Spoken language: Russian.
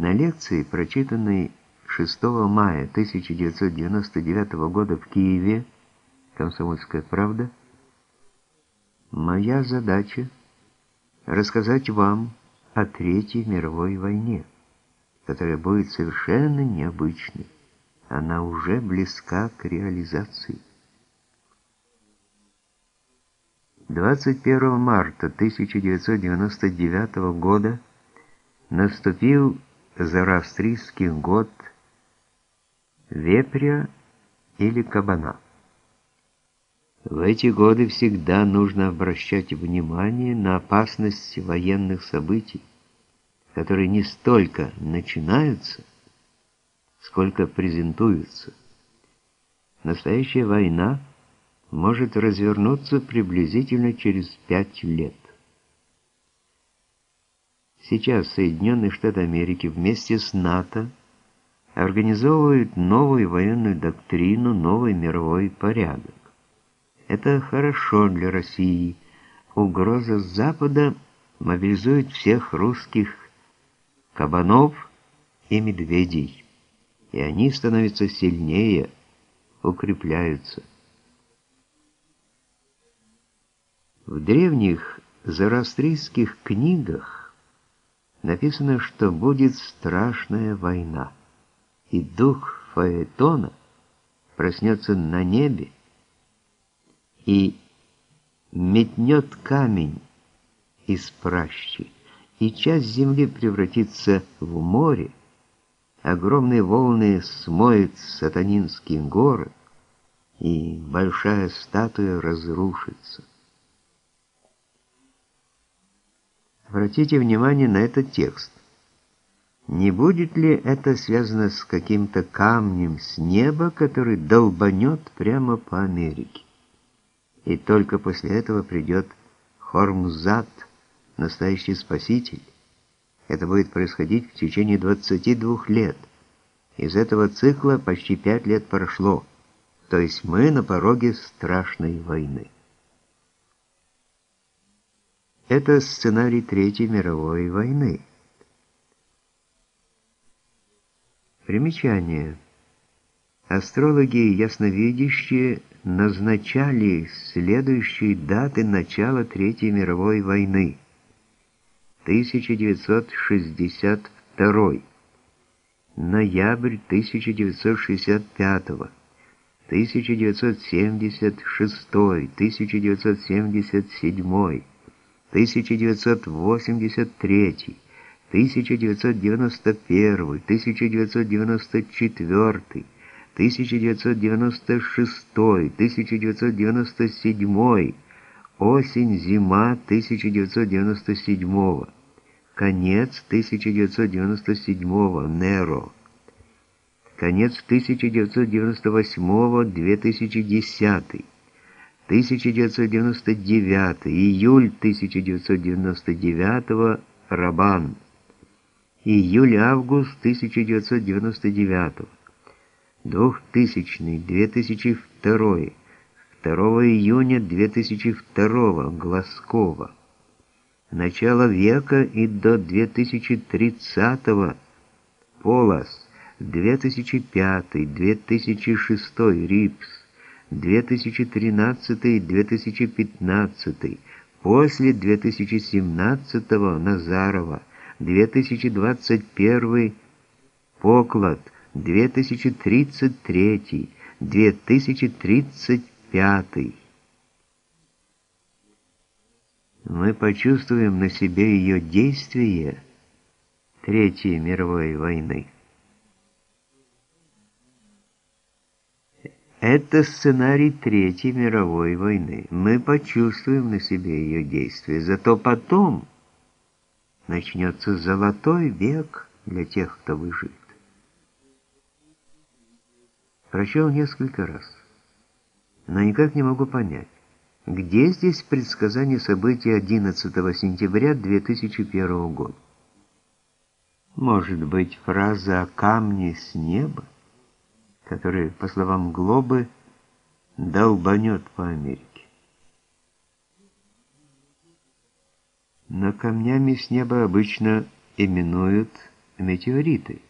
На лекции, прочитанной 6 мая 1999 года в Киеве, «Комсомольская правда», моя задача – рассказать вам о Третьей мировой войне, которая будет совершенно необычной. Она уже близка к реализации. 21 марта 1999 года наступил зороастрийский год вепря или кабана. В эти годы всегда нужно обращать внимание на опасность военных событий, которые не столько начинаются, сколько презентуются. Настоящая война может развернуться приблизительно через пять лет. Сейчас Соединенные Штаты Америки вместе с НАТО организовывают новую военную доктрину, новый мировой порядок. Это хорошо для России. Угроза Запада мобилизует всех русских кабанов и медведей, и они становятся сильнее, укрепляются. В древних зороастрийских книгах написано, что будет страшная война, и дух Фаэтона проснется на небе, и метнет камень из пращи, и часть земли превратится в море, огромные волны смоют сатанинский город, и большая статуя разрушится. Обратите внимание на этот текст. Не будет ли это связано с каким-то камнем с неба, который долбанет прямо по Америке? и только после этого придет Хормзат, настоящий спаситель. Это будет происходить в течение 22 лет. Из этого цикла почти 5 лет прошло, то есть мы на пороге страшной войны. Это сценарий Третьей мировой войны. Примечание. Астрологи ясновидящие назначали следующие даты начала Третьей мировой войны. 1962, ноябрь 1965, 1976, 1977, 1983, 1991, 1994, 1996, 1997, осень-зима 1997, конец 1997, Неро, конец 1998-2010, 1999, июль 1999, Рабан, июль-август 1999 2000, 2002, 2 июня 2002, Глазкова. Начало века и до 2030, Полос, 2005, 2006, Рипс, 2013, 2015, после 2017, Назарова, 2021, Поклад, 2033, 2035. Мы почувствуем на себе ее действие Третьей мировой войны. Это сценарий Третьей мировой войны. Мы почувствуем на себе ее действие. Зато потом начнется золотой век для тех, кто выживет. Прочел несколько раз, но никак не могу понять, где здесь предсказание событий 11 сентября 2001 года. Может быть, фраза о камне с неба, который, по словам Глобы, долбанет по Америке. Но камнями с неба обычно именуют метеориты.